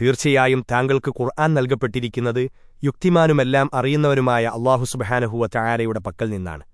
തീർച്ചയായും താങ്കൾക്ക് ഖുർആൻ നൽകപ്പെട്ടിരിക്കുന്നത് യുക്തിമാനുമെല്ലാം അറിയുന്നവരുമായ അള്ളാഹു സുബഹാനഹുവ ചായാരയുടെ പക്കൽ നിന്നാണ്.